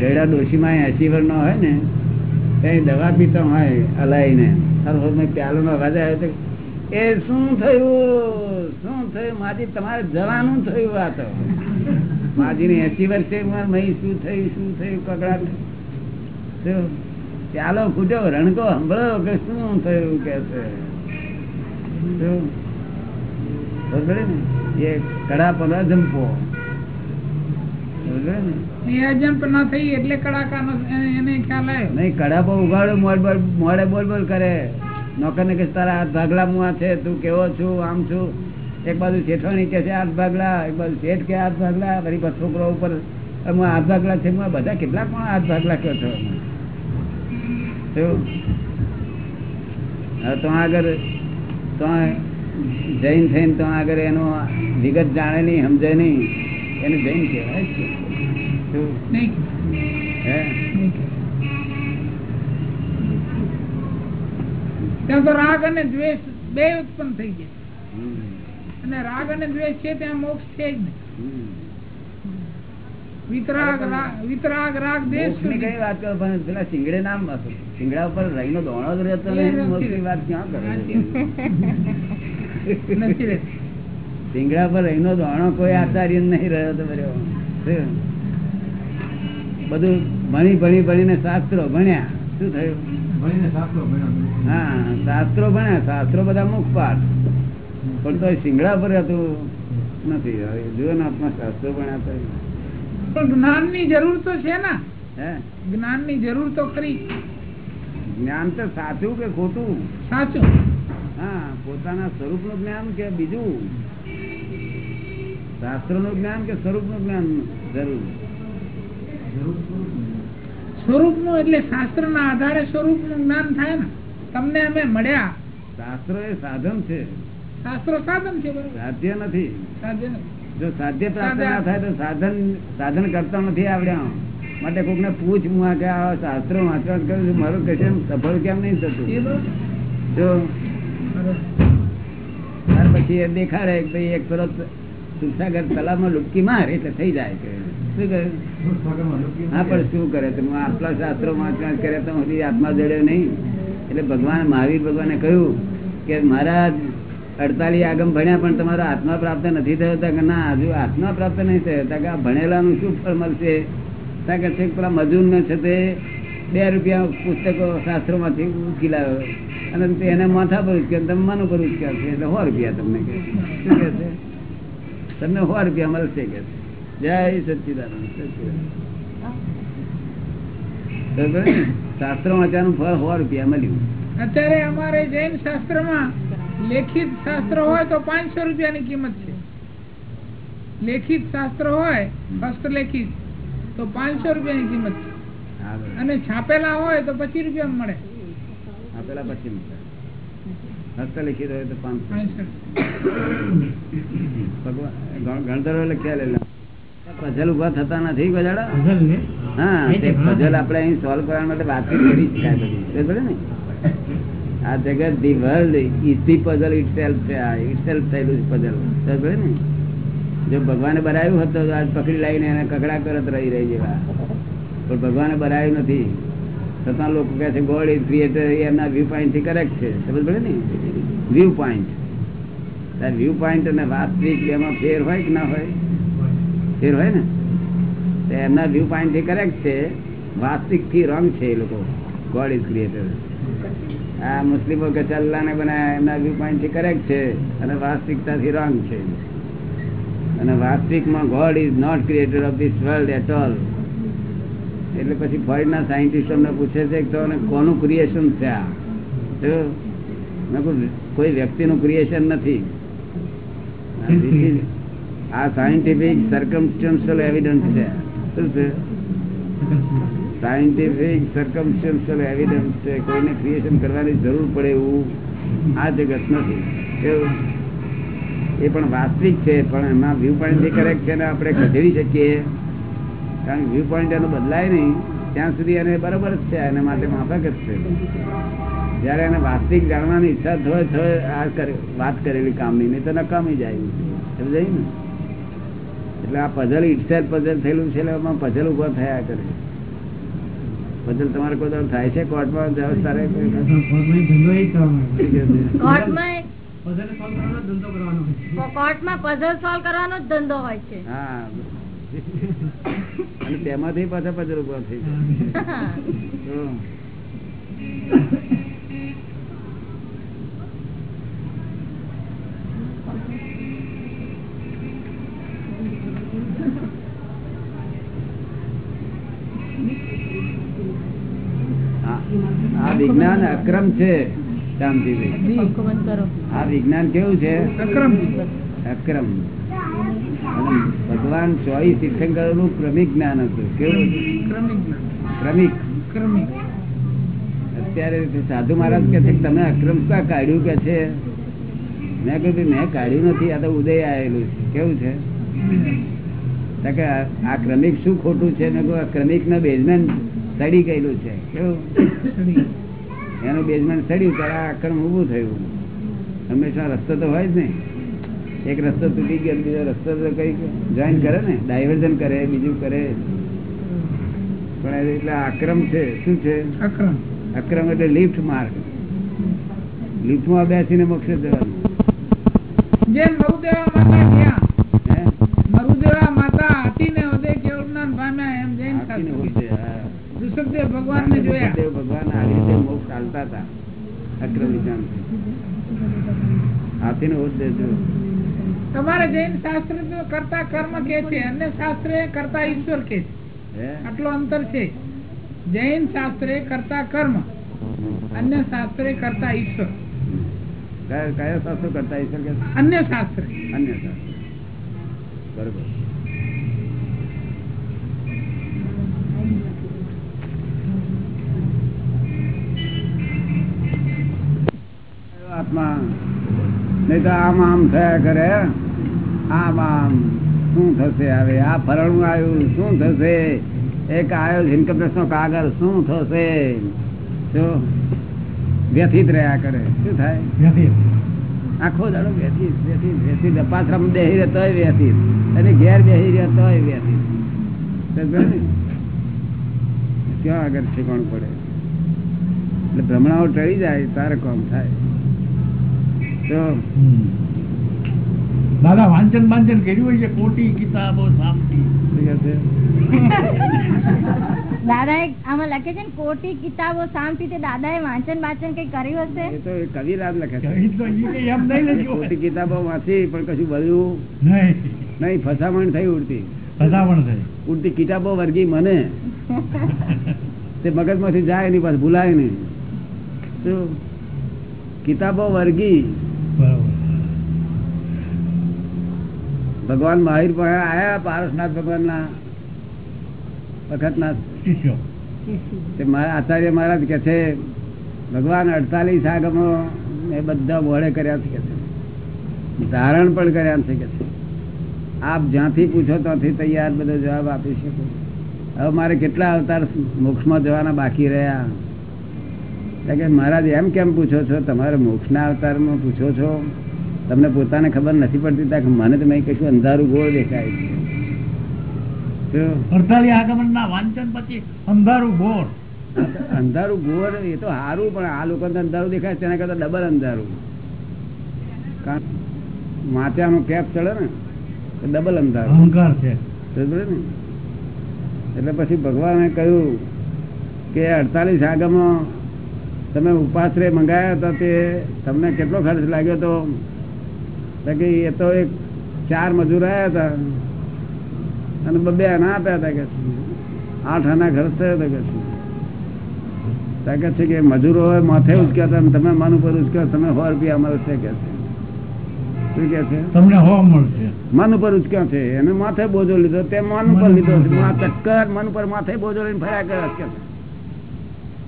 ગયડા ડોશીમાં એસી વર્ષ નો હોય ને ત્યાં દવા પીતો હોય અલાઈને તારો પ્યાલો નો અવાજ આવ્યો એ શું થયું? શું થયું? માજી, તમારે જવાનું થયું આ તો. માજી ને એસી વર્ષે શું થયું શું થયું, કકડાટ? ચાલો ફૂટ્યો રણકો સંભળો કે શું થયું કે છે? એ કડા પંદર જંપો. હાથ ભાગલા છોકરો ઉપર હાથ ભાગલા છે બધા કેટલા પણ હાથ ભાગલા કહો છો? તો આગળ, તો જૈન થઈને તો આગળ એનો વિગત જાણે નહીં, સમજે નહીં. એને જૈન કહેવાય છે. ત્યાં તો રાગ અને દ્વેષ બે ઉત્પન્ન થઈ ગયા. અને રાગ અને દ્વેષ છે ત્યાં મોક્ષ છે જ નહીં. હમ. વિતરાગ રા- વિતરાગ રાગ દ્વેષ કઈ વાત કરો? પણ પેલા શિંગડે નામ હતું. શિંગડા ઉપર રહીનો દોણો જ રહેતો એ નહીં નથી મોક્ષની વાત ક્યાં કરે? નથી રહેતી. શિંગડા પર દોણો કોઈ આચાર્ય નહીં રહ્યો તો? બધું ભણી ભણી ભણીને શાસ્ત્રો ભણ્યા. શું થયું? હા શાસ્ત્રો ભણ્યા. શાસ્ત્રો બધા મુખ પાઠ પણ તો સિંગડા પર હતું નથી. હવે જુઓ ને આપણા શાસ્ત્રો ભણ્યા તો જ્ઞાનની જરૂર તો છે ને. જ્ઞાનની જરૂર તો ખરી. જ્ઞાન તો સાચું કે ખોટું? સાચું. હા પોતાના સ્વરૂપનું જ્ઞાન કે બીજું? શાસ્ત્રનું જ્ઞાન કે સ્વરૂપનું જ્ઞાન જરૂર? સ્વરૂપનું એટલે શાસ્ત્રના આધારે સ્વરૂપનું જ્ઞાન થાય ને. તમને અમે મળ્યા. શાસ્ત્ર એ સાધન છે. શાસ્ત્ર સાધન છે સાધ્ય નથી. સાધ્ય નથી. જો સાધ્ય પ્રાપ્ત ના થાય તો સાધન સાધન કરતા નથી આવડ્યા. માટે કોક ને પૂછ હું કે આ શાસ્ત્રો વાંચવા કરું છું. મારું કશે સફળ કેમ નહીં થતું? જો ત્યાર પછી એ દેખાડે ભાઈ એક તરફ સુરસાગર તલાવમાં ડૂબકી માર એટલે થઈ જાય કે ભગવાન મહાવીર ભગવાને કહ્યું કે મારા અડતાલીસ આગમ ભણ્યા, પણ તમારો આત્મા પ્રાપ્ત નથી થયો. કે ના, હજુ આત્મા પ્રાપ્ત નહીં થયો. કે આ ભણેલાનું શું ફળ મળશે? કે પેલા મજૂરને છે તે બે રૂપિયા પુસ્તકો શાસ્ત્રોમાંથી ઉચકી લાવ્યો. અને એને માથા પર ઉચક્યા તમે મન ઉપર ઉચક્યા. સો રૂપિયા તમને કે શું કે તમને સો રૂપિયા મળશે કે. જય ને? શાસ્ત્રો વાંચવાનું ફળ સો રૂપિયા મળ્યું. અત્યારે અમારે જૈન શાસ્ત્રમાં લેખિત શાસ્ત્ર હોય તો પાંચસો રૂપિયાની કિંમત છે. લેખિત શાસ્ત્ર હોય લેખિત તો પાંચસો રૂપિયાની કિંમત છે. અને છાપેલા હોય તો પચીસ રૂપિયા મળે. છાપેલા પેલા પછી મૂકે. હસ્તલિખિત હોય તો પાંચસો. ભગવાન ગણ- ગણતરો લખ્યા લેલા પઝલ ઊભા થતા નથી ગજાડા? હા તે પઝલ આપણે અહીં સોલ્વ કરવા માટે વાતચીત કરી શકાય બધી. ને? આ જગત the world is the puzzle itself છે આ ઇટ સેલ્ફ થયેલું પઝલ સમજે ને? જો ભગવાને બનાવ્યું હતું તો આજ પકડી લાવીને એને કકડા કરત રહી રહી જેવા. પણ ભગવાને બનાવ્યું નથી. છતાં લોકો કહે છે ગોડ ઇઝ ક્રિએટર એમના વ્યૂ પોઈન્ટથી કરેક્ટ છે. સમજ પડે ને? વ્યૂ પોઈન્ટ વ્યૂ પોઈન્ટ અને વાસ્તવિક એમાં ફેર હોય કે ના હોય? ફેર હોય ને, તો એમના વ્યૂ પોઈન્ટથી કરેક્ટ છે. વાસ્તવિકથી રોંગ છે એ લોકો. ગોડ ઇઝ ક્રિએટર આ મુસ્લિમો કે ચલ્લાને બનાવ્યા એમના વ્યૂ પોઈન્ટથી કરેક્ટ છે અને વાસ્તવિકતાથી રોંગ છે. અને વાસ્તવિકમાં God is not creator of this world at all એટલે પછી ફોરેનના સાયન્ટિસ્ટ અમને પૂછે છે કે તો અને કોનું ક્રિએશન છે આ? કોઈ વ્યક્તિનું ક્રિએશન નથી. આ સાયન્ટિફિક સર્કમસ્ટન્શિયલ એવિડન્સ છે. શું છે? સાયન્ટિફિક સર્કમસ્ટન્શિયલ એવિડન્સ છે. કોઈને ક્રિએશન કરવાની જરૂર પડે એવું આ જગત નથી. એ પણ વાસ્તવિક છે, પણ એમાં વ્યૂ પોઈન્ટ કરેક્ટ છે ને આપણે ખસેડી શકીએ. કારણ કે વ્યૂ પોઈન્ટ એનો બદલાય નહીં. ત્યાં સુધી એને બરોબર જ છે, એના માટે માફક જ છે. જયારે એને વાસ્તવિક જાણવાની ઈચ્છા થયો થયો આ વાત કરેલી કામની, નહીં તો નકામી જાય. સમજાય ને? એટલે આ પઝલ ઇટસેલ પઝલ થયેલું છે એટલે એમાં પઝલ ઊભા થયા કરે. પઝલ તમારે કોઈ દર થાય છે કોર્ટમાં જાઓ તારે કોર્ટમાં પઝલ સોલ્વ કરવાનો જ ધંધો હોય છે. હા. અને તેમાંથી પાછા પઝલ ઊભા થઈ જાય. (laughs) વિજ્ઞાન અક્રમ છે આ વિજ્ઞાન કેવું છે? અક્રમ. ભગવાન ચોવીસ તીર્થંકરો નું ક્રમિક જ્ઞાન હતું. કેવું? ક્રમિક ક્રમિક. અત્યારે સાધુ મહારાજ કે છે તમે અક્રમ કા કાઢ્યું કે છે? મેં કહ્યું મેં કાઢ્યું નથી આ તો ઉદય આવેલું છે. કેવું છે? કે આ ક્રમિક શું ખોટું છે? મેં કહ્યું આ ક્રમિક ના બેઝમેન્ટ સડી ગયેલું છે. કેવું. એનું બેઝમેન્ટ ચડ્યું ત્યારે આ આક્રમ ઊભું થયું. હંમેશા રસ્તો તો હોય જ ને. એક રસ્તો તૂટી ગયો બીજો રસ્તો તો કઈ જોઈન કરે ને ડાયવર્ઝન કરે બીજું કરે. પણ એટલે આક્રમ છે શું છે? અક્રમ અક્રમ એટલે લિફ્ટ માર્ગ. લિફ્ટમાં બેસીને મોક્ષે જવાનું. જેમ મરુદેવા દેવા હે ચાલતા હતા. અક્રમ વિધાન હાથી નો દેજો. તમારે જૈન શાસ્ત્ર કરતા કર્મ કે છે અન્ય શાસ્ત્ર કરતા ઈશ્વર કે છે. આટલો અંતર છે. જૈન શાસ્ત્રે કરતા કર્મ અન્ય શાસ્ત્રે કરતા ઈશ્વર. કયા શાસ્ત્ર કરતા ઈશ્વર કે અન્ય શાસ્ત્ર. અન્ય શાસ્ત્ર. બરોબર. આત્મા. નહીં તો આમ આમ થયા કરે. આમ આમ. શું થશે હવે? આ ફરણું આવ્યું. શું થશે? એક આવ્યો ઇન્કમટેક્સ નો કાગળ. શું થશે? શું વ્યથિત રહ્યા કરે. શું થાય? આખો દાડો વ્યથિત વ્યથિત વ્યથિત. પાછળ બેહી રહેતો તોય વ્યથિત. અને ઘેર બેહી રહેતો હોય વ્યથિત. ક્યાં આગળ શીખવાનું પડે. એટલે ભ્રમણાઓ ટળી જાય તારે કોમ થાય. દાદા વાંચન વાંચન કર્યું હોય છે? કોટી કિતાબો સામટી શું કહે છે? દાદા આમાં લખે છે ને કોટી કિતાબો શાંતિ તે દાદા એ વાંચન વાંચન કઈ કર્યું હશે? એ તો કવિરાજ લખે છે. કઈ તો ઈ કઈ એમ નહીં લખ્યું કિતાબો વાંચી પણ કશું બધું નહીં. નહીં ફસામણ થઈ ઉડતી. ફસામણ થઈ. ઉડતી કિતાબો વર્ગી મને. (laughs) તે મગજમાંથી જાય નહીં પાછું ભૂલાય નહીં. શું? કિતાબો વર્ગી ભગવાન મહાવીર પણ આયા પારસનાથ ભગવાનના વખતના શિષ્યો. તે મારા આચાર્ય મહારાજ કે છે ભગવાન અડતાલીસ આગમો એ બધા મોડે કર્યા છે કે છે. ધારણ પણ કર્યા છે કે છે. આપ જ્યાંથી પૂછો ત્યાંથી તૈયાર બધો જવાબ આપી શકો. હવે મારે કેટલા અવતાર મોક્ષમાં જવાના બાકી રહ્યા? કે મહારાજ એમ કેમ પૂછો છો? તમારે મોક્ષના અવતારમાં પૂછો છો? તમને પોતાને ખબર નથી પડતી કે મને તમે કશું અંધારું ગોળ દેખાય છે. શું? અડતાલી આગમન ના વાંચન પછી અંધારું ઘોર અંધારું ગોળ એ તો સારું પણ આ લોકો અંધારું દેખાય તેના કરતા ડબલ અંધારું. કારણ માથાનું કેપ ચડે ને તો ડબલ અંધારું. અહંકાર છે. ને? એટલે પછી ભગવાને કહ્યું કે અડતાલીસ આગમમાં તમે ઉપાશ્રય મંગાયા હતા તે તમને કેટલો ખર્ચ લાગ્યો તો? તો કે એ તો એક ચાર મજૂર આવ્યા હતા. અને બબે આના આપ્યા હતા કે આઠ આના ખર્ચ થયો હતો કે છે. કે છે કે મજૂરો હોય માથે ઉચક્યા હતા તમે મન ઉપર ઉચક્યો તમે સો રૂપિયા મળશે કે છે? શું કે છે? તમને મળશે. મન ઉપર ઉચક્યો છે એને માથે બોજો લીધો તે મન ઉપર લીધો છે. ચક્કર મન ઉપર માથે બોજો લઈને ફર્યા કરે છે.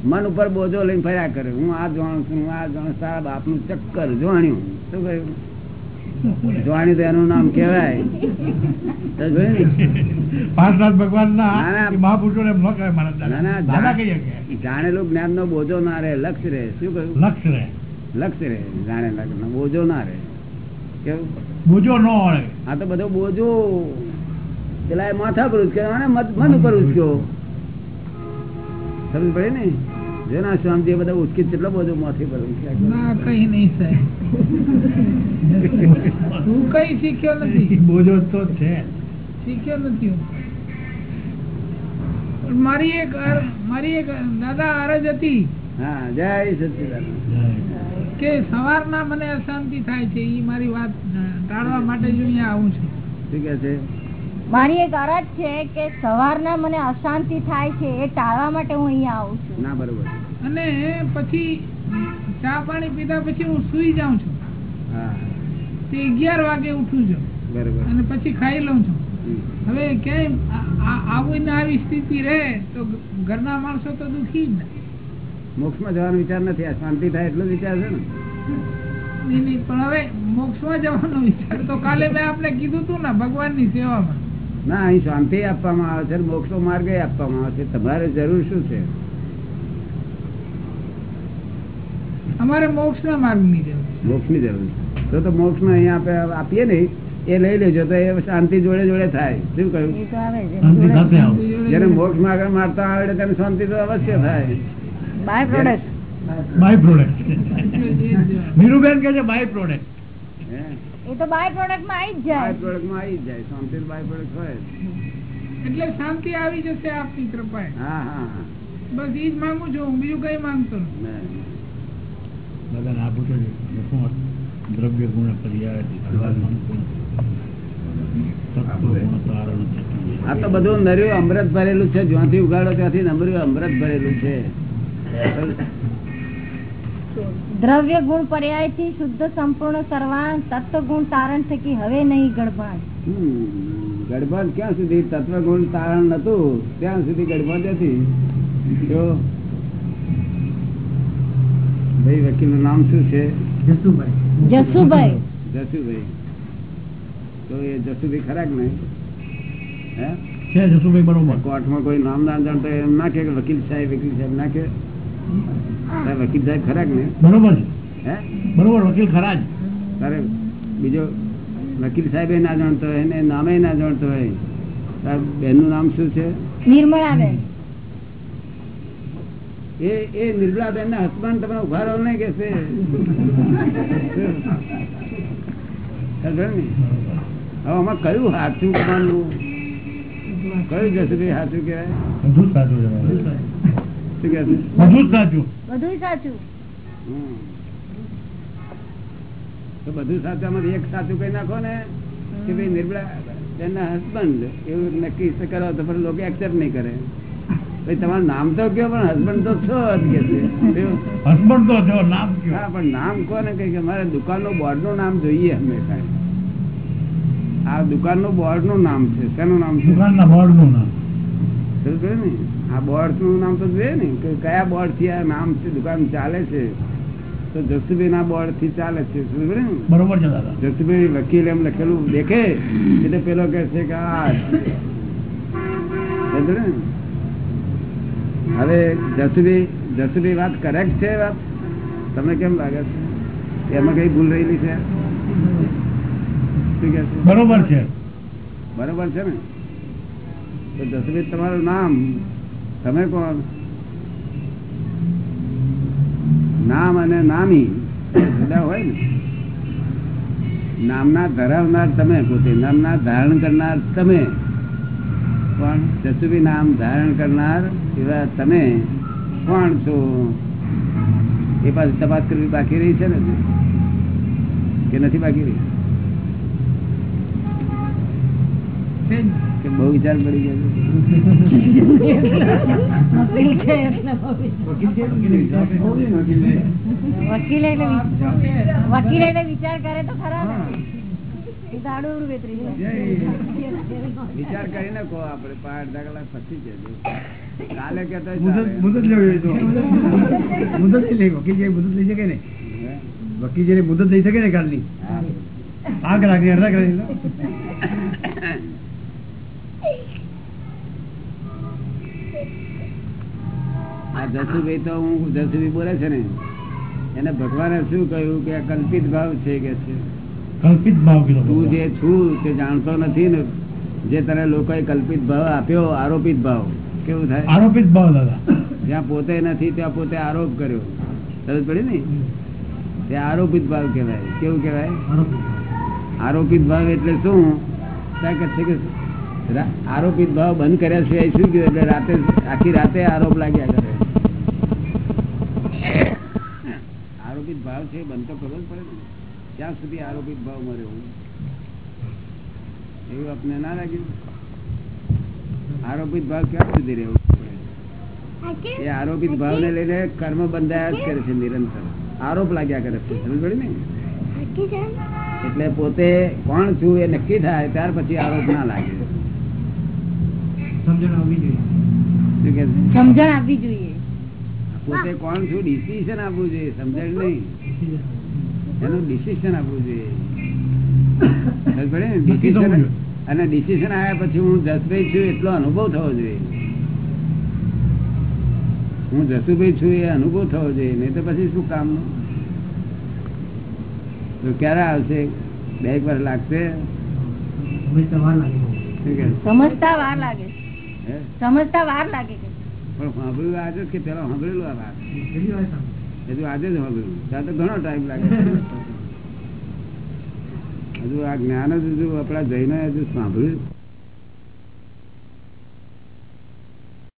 મન ઉપર બોજો લઈને ફર્યા કરે. હું આ જાણું છું હું આ જાણું સારા બાપનું ચક્કર જોણ્યું. શું કહ્યું? જોણી તો એનું નામ કહેવાય. તો જોયું ને? પાર્થનાથ ભગવાન ના, ના. ના મહાપુરુષો એમ ન કહેવાય મારા ના, ના, દાદા દાદા કહીએ કે? જાણેલું જ્ઞાન નો બોજો ના રે લક્ષ્ય રે શું કહ્યું? લક્ષ રે લક્ષ્ય રે જાણે જ્ઞાનનો બોજો ના રે કેવું? બોજો નો આ તો બધો બોજો. પેલા એ માથા પર ઉચક્યો મન ઉપર ઉચક્યો. સમજ પડે ને? જેના સ્વામી બધા ઉચકી કેટલો બધો માથે ના કઈ નહીં સાહેબ. હું કઈ શીખ્યો નથી? (laughs) બોજો તો છે. શીખ્યો નથી હું. મારી એક મારી એક દાદા અરજ હતી હા જય સચિદાન કે સવારના મને અશાંતિ થાય છે એ મારી વાત ટાળવા માટે જ અહીંયા આવું છું. શું કે છે? મારી એક અરજ છે કે સવારના મને અશાંતિ થાય છે એ ટાળવા માટે હું અહીંયા આવું છું. ના બરોબર. અને પછી ચા પાણી પીધા પછી હું સુઈ જાઉં છું. તે અગિયાર વાગે ઉઠું છું. બરોબર. અને પછી ખાઈ લઉં છું. હવે આ- આવું ને આવી સ્થિતિ રહે તો ઘરના માણસો તો દુખી જ ને. મોક્ષમાં જવાનો વિચાર નથી. આ શાંતિ થાય એટલો વિચાર છે ને. નહીં, નહીં, પણ હવે મોક્ષમાં જવાનો વિચાર તો કાલે મેં આપણે કીધું તું ને ભગવાનની સેવામાં. ના અહીં શાંતિ આપવામાં આવે છે અને મોક્ષનો માર્ગ આપવામાં આવે છે. તમારે જરૂર શું છે? અમારે મોક્ષના માર્ગની જરૂર મોક્ષની જરૂર છે. તો મોક્ષ ને અહીંયા આપણે આપીએ ને એ લઈ લેજો તો એ શાંતિ જોડે જોડે થાય. શું કહ્યું? તો જેને મોક્ષમાં આગળ મારતા આવડે તેને શાંતિ તો અવશ્ય થાય. By product by product Niruben કે છે બાય પ્રોડક્ટ હે? એ તો બાય પ્રોડક્ટમાં આવી જ બાય પ્રોડક્ટમાં આવી જ જાય. શાંતિ બાય પ્રોડક્ટ હોય એટલે શાંતિ આવી જશે આપની કૃપાએ હા હા હા. બસ ઈ જ માંગુ છું હું. બીજું કઈ માંગતો દાદા ના. દાદાને આ પૂછો છે દ્રવ્ય ગુણ પર્યાય. આ તો બધું નર્યું અમૃત ભરેલું છે. જ્યાંથી ઉગાડો ત્યાંથી નમર્યું અમૃત ભરેલું છે. દ્રવ્ય ગુણ પર્યાયથી શુદ્ધ સંપૂર્ણ સર્વાન તત્વ ગુણ તારણ થકી હવે નહીં ગડબડ. ગડબડ ક્યાં સુધી? તત્વ ગુણ તારણ નતું ત્યાં સુધી ગડબડ હતી. જો ભાઈ વકીલનું નામ શું છે? જસુભાઈ. જસુભાઈ. તો એ જસુભાઈ ખરાક નહીં? હે? છે જસુભાઈ બરોબર. કોર્ટમાં કોઈ નામ ના જાણતો એમ ના કે વકીલ સાહેબ વકીલ સાહેબ ના કે? વકીલ સાહેબ ખરા ને બરોબર છે. હે? બરોબર વકીલ ખરા જ. તારે બીજો વકીલ સાહેબ ના જાણતો હોય એને નામે ના જાણતો હોય. તાર બેનનું નામ શું છે? નિર્મળાબેન. એ એ નિર્મળાબેન ના હસબન્ડ તમને ઉભારો નહીં કે છે? હવે આમાં કયું સાચું માનવું કયું જશે સાચું કહેવાય? બધું સાચું છે. શું કહે બધું જ સાચું. બધું સાચું. તો બધું સાચામાંથી એક સાચું કઈ નાખો ને કે ભાઈ નિર્મળા એના હસબન્ડ એવું નક્કી કરો તો પણ લોકો એક્સેપ્ટ નહીં કરે. ભાઈ તમારું નામ તો કયો પણ હસબન્ડ તો છો જ કે છે. હસબન્ડ તો જો નામ હા પણ નામ કોને કઈ કે મારે દુકાનનું બોર્ડનું નામ જોઈએ હંમેશા. આ દુકાનનું બોર્ડનું નામ છે શેનું નામ છે? દુકાનના બોર્ડનું નામ. ને? આ બોર્ડનું નામ તો જોઈએ ને? કે કયા બોર્ડથી આ નામ છે દુકાન ચાલે છે? તો જસુભાઈ ના બોર્ડથી ચાલે છે બરોબર જસુભાઈ વકીલ એમ લખેલું દેખે? એટલે પેલો કે છે કે આ? હવે જસુભાઈ જસુભાઈ વાત કરેક્ટ છે વાત? તમને કેમ લાગે છે? એમાં કઈ ભૂલ રહેલી છે? બરોબર છે. બરોબર છે ને? તો જસુભાઈ તમારું નામ તમે કોણ? નામ અને નામી જુદા હોય ને? નામના ધરાવનાર તમે, પોતે નામના ધારણ કરનાર તમે. પણ જસુભી નામ ધારણ કરનાર એવા તમે કોણ છો? એ પાછી તપાસ કરવી બાકી રહી છે ને કે નથી બાકી રહી છે જ. કે બહુ વિચાર પડી ગયો? વકીલ એટલે વિચાર. કરે. તો ખરા ને? એ તો આડું અવળું વેતરી જાય. વિચાર કરીને કહો આપડે પાંચ દાખલા કલાક પછી જજો કાલે કેતા મુદત લેવી મુદત લઈ વકીલ જે મુદત લઈ શકે ને? વકીલ જે મુદત લઈ શકે ને કાલની? આ કલાકની અડધા કલાકની. આ જસુભાઈ તો હું જસુભાઈ બોલે છે ને એને ભગવાને શું કહ્યું કે કલ્પિત ભાવ છે કે છે? કલ્પિત ભાવ તું જે છું તે જાણતો નથી ને જે તને લોકોએ કલ્પિત ભાવ આપ્યો આરોપિત ભાવ. કેવું થાય? આરોપિત ભાવ દાદા. જ્યાં પોતે નથી ત્યાં પોતે આરોપ કર્યો. સમજ પડી ને? તે આરોપિત ભાવ કહેવાય. કેવું કહેવાય? આરોપિત ભાવ. એટલે શું? કે છે કે આરોપિત ભાવ બંધ કર્યા સિવાય શું કહ્યું એટલે રાતે આખી રાતે આરોપ લાગ્યા કરે. આરોપિત ભાવ છે એ બંધ તો કરવો જ પડે ને. ત્યાં સુધી આરોપિત ભાવ મળ્યો એવું? આપને ના લાગ્યું આરોપિત ભાવ ક્યાં સુધી રહેવું પડે? એ આરોપિત ભાવને લઈને કર્મ બંધાયા જ કરે છે નિરંતર. આરોપ લાગ્યા કરે છે સમજ પડી ને? એટલે પોતે કોણ છું એ નક્કી થાય ત્યાર પછી આરોપ ના લાગે. સમજણ આવવી જોઈએ? સમજણ આપવી જોઈએ. પોતે કોણ છું? ડિસિઝન આપવું જોઈએ સમજાય નહીં. એનું ડિસિઝન આપવું જોઈએ. અને ડિસિઝન આવ્યા પછી હું જસભાઈ છું એટલો અનુભવ થવો જોઈએ. હું જસુભાઈ છું એ અનુભવ થવો જોઈએ નહીં તો પછી શું કામનું? તો ક્યારે આવશે? બે એક વાર લાગશે? સમજતા વાર લાગે? સમજતા વાર લાગે પણ સાંભળ્યું આજે જ કે પેલા સાંભળેલું આ વાત. હજુ આજે જ સાંભળ્યું. ત્યાં તો ઘણો ટાઈમ લાગે (laughs) હજુ આ જ્ઞાન જ હજુ આપણા જઈને હજુ સાંભળ્યું.